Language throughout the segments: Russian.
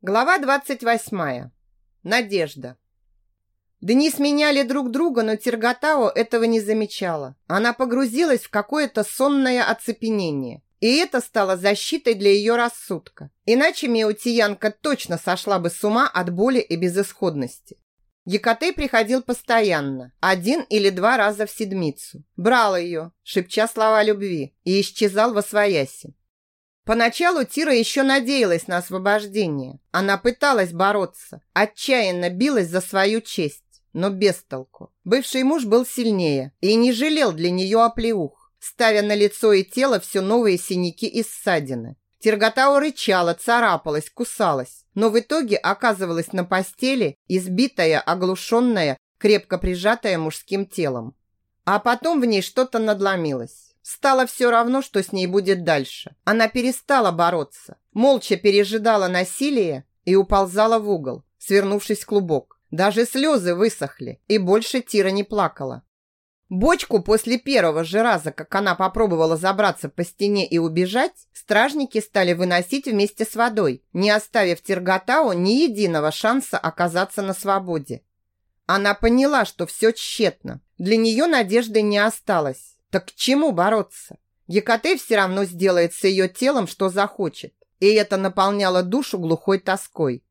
Глава 28. Надежда. Дни сменяли друг друга, но Терготао этого не замечала. Она погрузилась в какое-то сонное оцепенение. И это стало защитой для ее рассудка. Иначе Меутиянка точно сошла бы с ума от боли и безысходности. Екатей приходил постоянно, один или два раза в седмицу. Брал ее, шепча слова любви, и исчезал во свояси. Поначалу Тира еще надеялась на освобождение. Она пыталась бороться, отчаянно билась за свою честь, но без толку. Бывший муж был сильнее и не жалел для нее оплеух, ставя на лицо и тело все новые синяки и ссадины. Тирготау рычала, царапалась, кусалась, но в итоге оказывалась на постели, избитая, оглушенная, крепко прижатая мужским телом. А потом в ней что-то надломилось. Стало все равно, что с ней будет дальше. Она перестала бороться, молча пережидала насилие и уползала в угол, свернувшись клубок. Даже слезы высохли, и больше Тира не плакала. Бочку после первого же раза, как она попробовала забраться по стене и убежать, стражники стали выносить вместе с водой, не оставив Тиргатау ни единого шанса оказаться на свободе. Она поняла, что все тщетно. Для нее надежды не осталось. Так к чему бороться? Екатей все равно сделает с ее телом, что захочет. И это наполняло душу глухой тоской.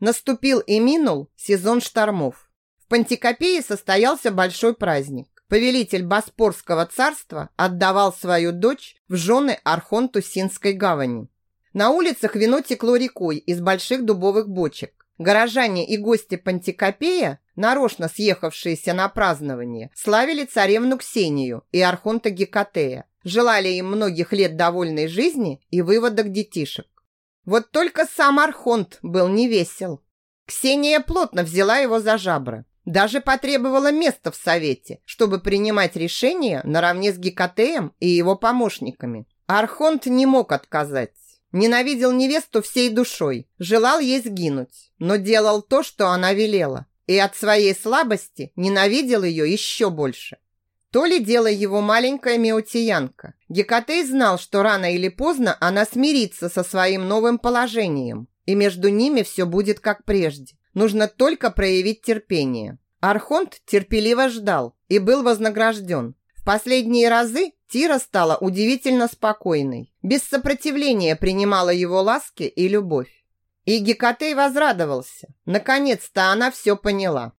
Наступил и минул сезон штормов. В Пантикопее состоялся большой праздник. Повелитель Боспорского царства отдавал свою дочь в жены Архонту Синской гавани. На улицах вино текло рекой из больших дубовых бочек. Горожане и гости Пантикопея, нарочно съехавшиеся на празднование, славили царевну Ксению и архонта Гекатея, желали им многих лет довольной жизни и выводок детишек. Вот только сам архонт был невесел. Ксения плотно взяла его за жабры. Даже потребовала места в совете, чтобы принимать решения наравне с Гекатеем и его помощниками. Архонт не мог отказать. Ненавидел невесту всей душой, желал ей сгинуть, но делал то, что она велела, и от своей слабости ненавидел ее еще больше. То ли дело его маленькая Меутиянка. Гекатей знал, что рано или поздно она смирится со своим новым положением, и между ними все будет как прежде. Нужно только проявить терпение. Архонт терпеливо ждал и был вознагражден. В последние разы Тира стала удивительно спокойной, без сопротивления принимала его ласки и любовь. И Гекатей возрадовался. Наконец-то она все поняла.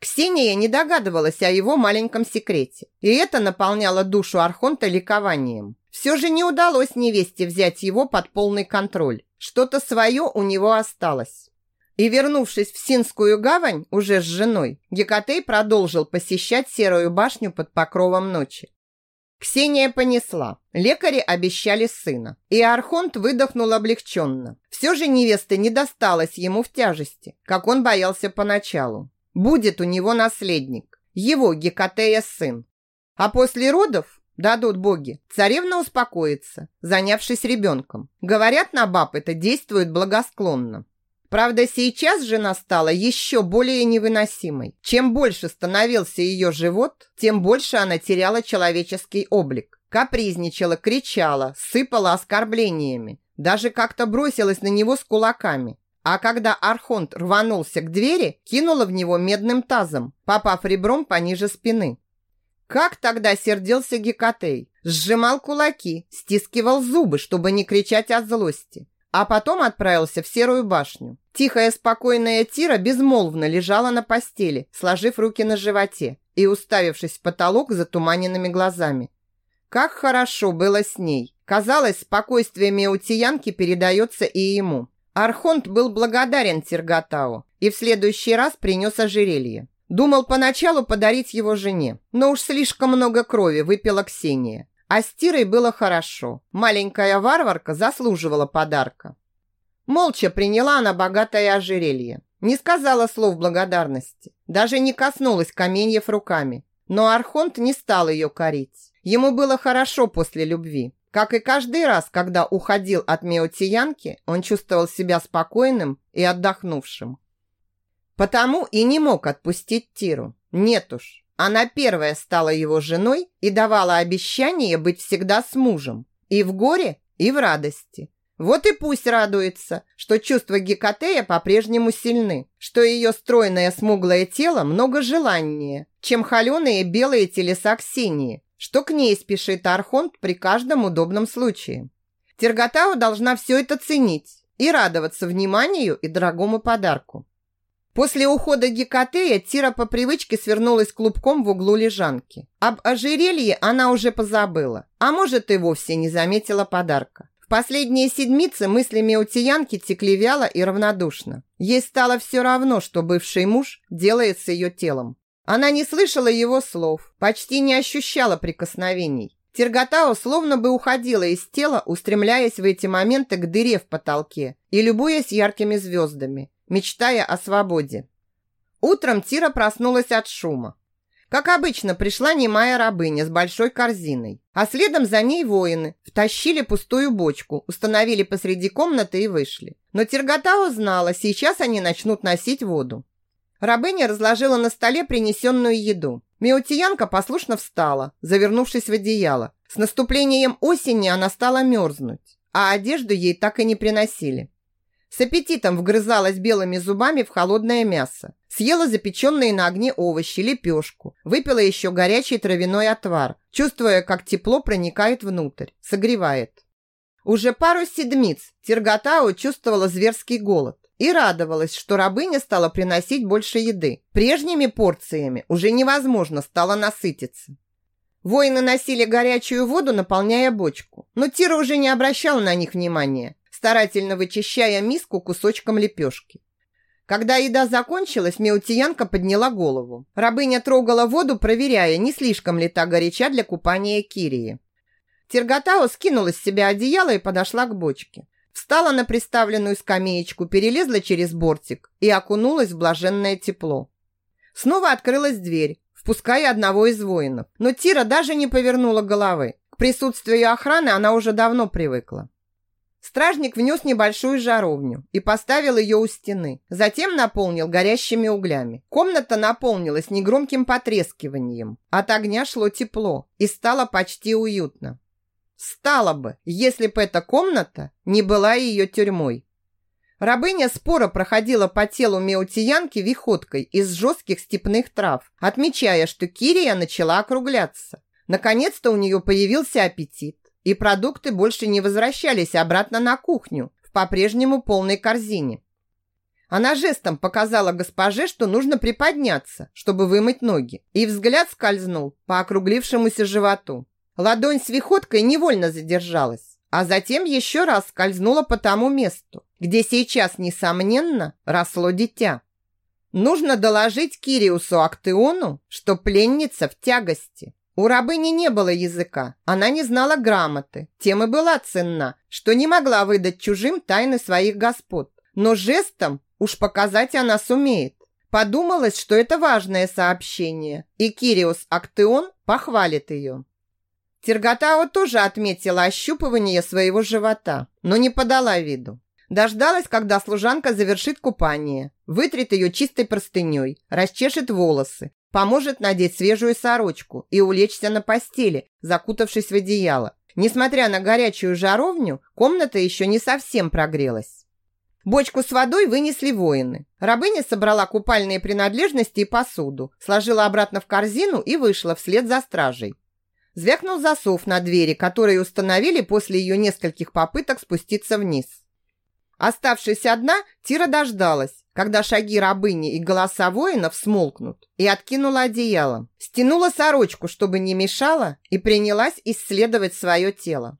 Ксения не догадывалась о его маленьком секрете, и это наполняло душу Архонта ликованием. Все же не удалось невесте взять его под полный контроль. Что-то свое у него осталось. И вернувшись в Синскую гавань уже с женой, Гекатей продолжил посещать Серую башню под покровом ночи. Ксения понесла. Лекари обещали сына. И Архонт выдохнул облегченно. Все же невеста не досталась ему в тяжести, как он боялся поначалу. Будет у него наследник. Его Гекатея сын. А после родов, дадут боги, царевна успокоится, занявшись ребенком. Говорят, на баб это действует благосклонно. Правда, сейчас жена стала еще более невыносимой. Чем больше становился ее живот, тем больше она теряла человеческий облик. Капризничала, кричала, сыпала оскорблениями. Даже как-то бросилась на него с кулаками. А когда Архонт рванулся к двери, кинула в него медным тазом, попав ребром пониже спины. Как тогда сердился Гекатей? Сжимал кулаки, стискивал зубы, чтобы не кричать от злости а потом отправился в Серую башню. Тихая, спокойная Тира безмолвно лежала на постели, сложив руки на животе и уставившись в потолок затуманенными глазами. Как хорошо было с ней. Казалось, спокойствие Меутиянки передается и ему. Архонт был благодарен Тиргатау и в следующий раз принес ожерелье. Думал поначалу подарить его жене, но уж слишком много крови выпила Ксения. А с Тирой было хорошо. Маленькая варварка заслуживала подарка. Молча приняла она богатое ожерелье. Не сказала слов благодарности. Даже не коснулась каменьев руками. Но Архонт не стал ее корить. Ему было хорошо после любви. Как и каждый раз, когда уходил от Меотиянки, он чувствовал себя спокойным и отдохнувшим. Потому и не мог отпустить Тиру. Нет уж, она первая стала его женой и давала обещание быть всегда с мужем. И в горе, и в радости. Вот и пусть радуется, что чувства Гекатея по-прежнему сильны, что ее стройное смуглое тело много желаннее, чем холеные белые телеса Ксении, что к ней спешит Архонт при каждом удобном случае. Терготау должна все это ценить и радоваться вниманию и дорогому подарку. После ухода Гекатея Тира по привычке свернулась клубком в углу лежанки. Об ожерелье она уже позабыла, а может и вовсе не заметила подарка. В последние седмицы мысли Меутиянки текли вяло и равнодушно. Ей стало все равно, что бывший муж делает с ее телом. Она не слышала его слов, почти не ощущала прикосновений. Терготао словно бы уходила из тела, устремляясь в эти моменты к дыре в потолке и любуясь яркими звездами, мечтая о свободе. Утром Тира проснулась от шума. Как обычно, пришла немая рабыня с большой корзиной, а следом за ней воины втащили пустую бочку, установили посреди комнаты и вышли. Но Терготао знала, сейчас они начнут носить воду. Рабыня разложила на столе принесенную еду. Меутиянка послушно встала, завернувшись в одеяло. С наступлением осени она стала мерзнуть, а одежду ей так и не приносили. С аппетитом вгрызалась белыми зубами в холодное мясо. Съела запеченные на огне овощи, лепешку. Выпила еще горячий травяной отвар, чувствуя, как тепло проникает внутрь, согревает. Уже пару седмиц Терготау чувствовала зверский голод и радовалась, что рабыня стала приносить больше еды. Прежними порциями уже невозможно стало насытиться. Воины носили горячую воду, наполняя бочку, но Тира уже не обращала на них внимания старательно вычищая миску кусочком лепешки. Когда еда закончилась, Меутиянка подняла голову. Рабыня трогала воду, проверяя, не слишком ли та горяча для купания Кирии. Терготао скинула с себя одеяло и подошла к бочке. Встала на приставленную скамеечку, перелезла через бортик и окунулась в блаженное тепло. Снова открылась дверь, впуская одного из воинов. Но Тира даже не повернула головы. К присутствию охраны она уже давно привыкла. Стражник внес небольшую жаровню и поставил ее у стены. Затем наполнил горящими углями. Комната наполнилась негромким потрескиванием. От огня шло тепло и стало почти уютно. Стало бы, если бы эта комната не была ее тюрьмой. Рабыня споро проходила по телу Меутиянки виходкой из жестких степных трав, отмечая, что Кирия начала округляться. Наконец-то у нее появился аппетит и продукты больше не возвращались обратно на кухню в по-прежнему полной корзине. Она жестом показала госпоже, что нужно приподняться, чтобы вымыть ноги, и взгляд скользнул по округлившемуся животу. Ладонь с виходкой невольно задержалась, а затем еще раз скользнула по тому месту, где сейчас, несомненно, росло дитя. Нужно доложить Кириусу Актеону, что пленница в тягости. У рабыни не было языка, она не знала грамоты, тем и была ценна, что не могла выдать чужим тайны своих господ. Но жестом уж показать она сумеет. Подумалось, что это важное сообщение, и Кириус Актеон похвалит ее. Терготао тоже отметила ощупывание своего живота, но не подала виду. Дождалась, когда служанка завершит купание, вытрет ее чистой простыней, расчешет волосы, Поможет надеть свежую сорочку и улечься на постели, закутавшись в одеяло. Несмотря на горячую жаровню, комната еще не совсем прогрелась. Бочку с водой вынесли воины. Рабыня собрала купальные принадлежности и посуду, сложила обратно в корзину и вышла вслед за стражей. Звякнул засов на двери, которые установили после ее нескольких попыток спуститься вниз. Оставшись одна, Тира дождалась, когда шаги рабыни и голоса воинов смолкнут, и откинула одеяло. Стянула сорочку, чтобы не мешала, и принялась исследовать свое тело.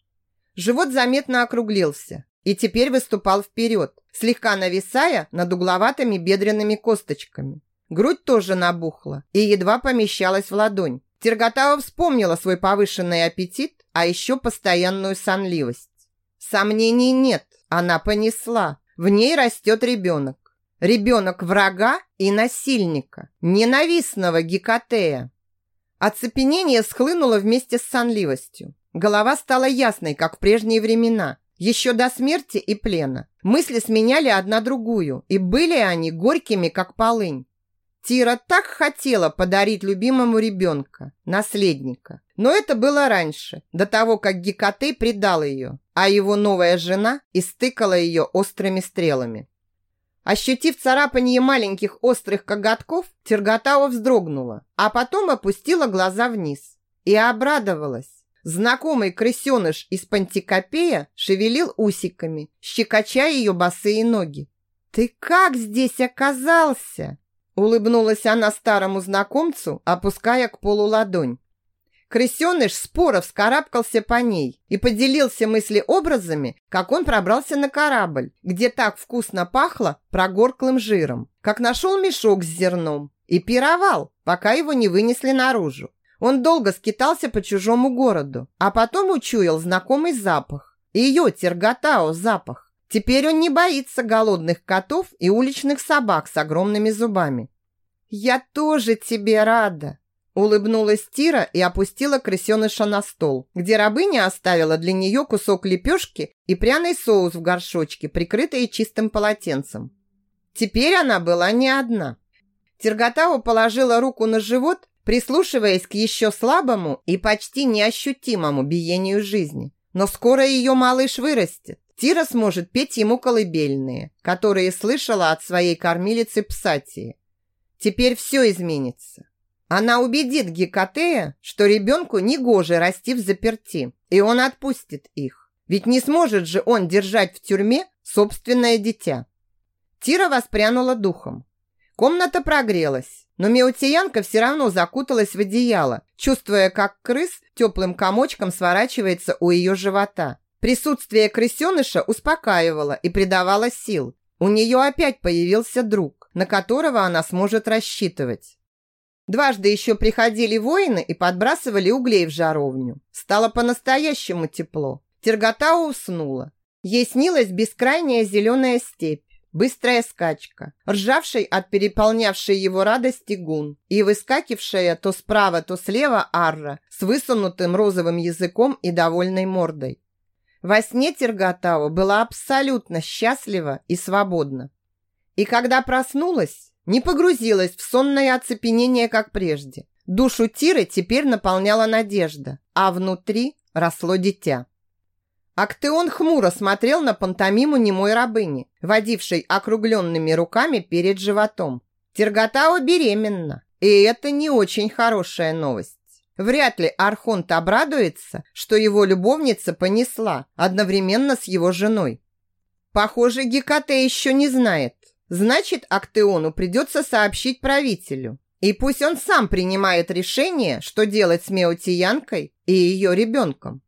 Живот заметно округлился и теперь выступал вперед, слегка нависая над угловатыми бедренными косточками. Грудь тоже набухла и едва помещалась в ладонь. Терготава вспомнила свой повышенный аппетит, а еще постоянную сонливость. Сомнений нет, она понесла. В ней растет ребенок. Ребенок врага и насильника, ненавистного Гекатея. Оцепенение схлынуло вместе с сонливостью. Голова стала ясной, как в прежние времена, еще до смерти и плена. Мысли сменяли одна другую, и были они горькими, как полынь. Тира так хотела подарить любимому ребенка, наследника. Но это было раньше, до того, как Гекатей предал ее, а его новая жена истыкала ее острыми стрелами. Ощутив царапанье маленьких острых коготков, Терготава вздрогнула, а потом опустила глаза вниз и обрадовалась. Знакомый крысеныш из Пантикопея шевелил усиками, щекоча ее босые ноги. «Ты как здесь оказался?» Улыбнулась она старому знакомцу, опуская к полу ладонь. Крысеныш споро вскарабкался по ней и поделился мыслеобразами, как он пробрался на корабль, где так вкусно пахло прогорклым жиром, как нашел мешок с зерном и пировал, пока его не вынесли наружу. Он долго скитался по чужому городу, а потом учуял знакомый запах. Ее Терготао запах. Теперь он не боится голодных котов и уличных собак с огромными зубами. «Я тоже тебе рада!» Улыбнулась Тира и опустила крысеныша на стол, где рабыня оставила для нее кусок лепешки и пряный соус в горшочке, прикрытый чистым полотенцем. Теперь она была не одна. Терготава положила руку на живот, прислушиваясь к еще слабому и почти неощутимому биению жизни. Но скоро ее малыш вырастет. Тира сможет петь ему колыбельные, которые слышала от своей кормилицы Псатии. Теперь все изменится. Она убедит Гекатея, что ребенку негоже расти в заперти, и он отпустит их. Ведь не сможет же он держать в тюрьме собственное дитя. Тира воспрянула духом. Комната прогрелась, но Меутиянка все равно закуталась в одеяло, чувствуя, как крыс теплым комочком сворачивается у ее живота. Присутствие крысеныша успокаивало и придавало сил. У нее опять появился друг, на которого она сможет рассчитывать. Дважды еще приходили воины и подбрасывали углей в жаровню. Стало по-настоящему тепло. Тергота уснула. Ей снилась бескрайняя зеленая степь, быстрая скачка, ржавший от переполнявшей его радости гун и выскакившая то справа, то слева арра с высунутым розовым языком и довольной мордой. Во сне Терготава была абсолютно счастлива и свободна. И когда проснулась, не погрузилась в сонное оцепенение, как прежде. Душу Тиры теперь наполняла надежда, а внутри росло дитя. Актеон хмуро смотрел на пантомиму немой рабыни, водившей округленными руками перед животом. Терготава беременна, и это не очень хорошая новость. Вряд ли Архонт обрадуется, что его любовница понесла одновременно с его женой. Похоже, Гекате еще не знает. Значит, Актеону придется сообщить правителю. И пусть он сам принимает решение, что делать с Меотиянкой и ее ребенком.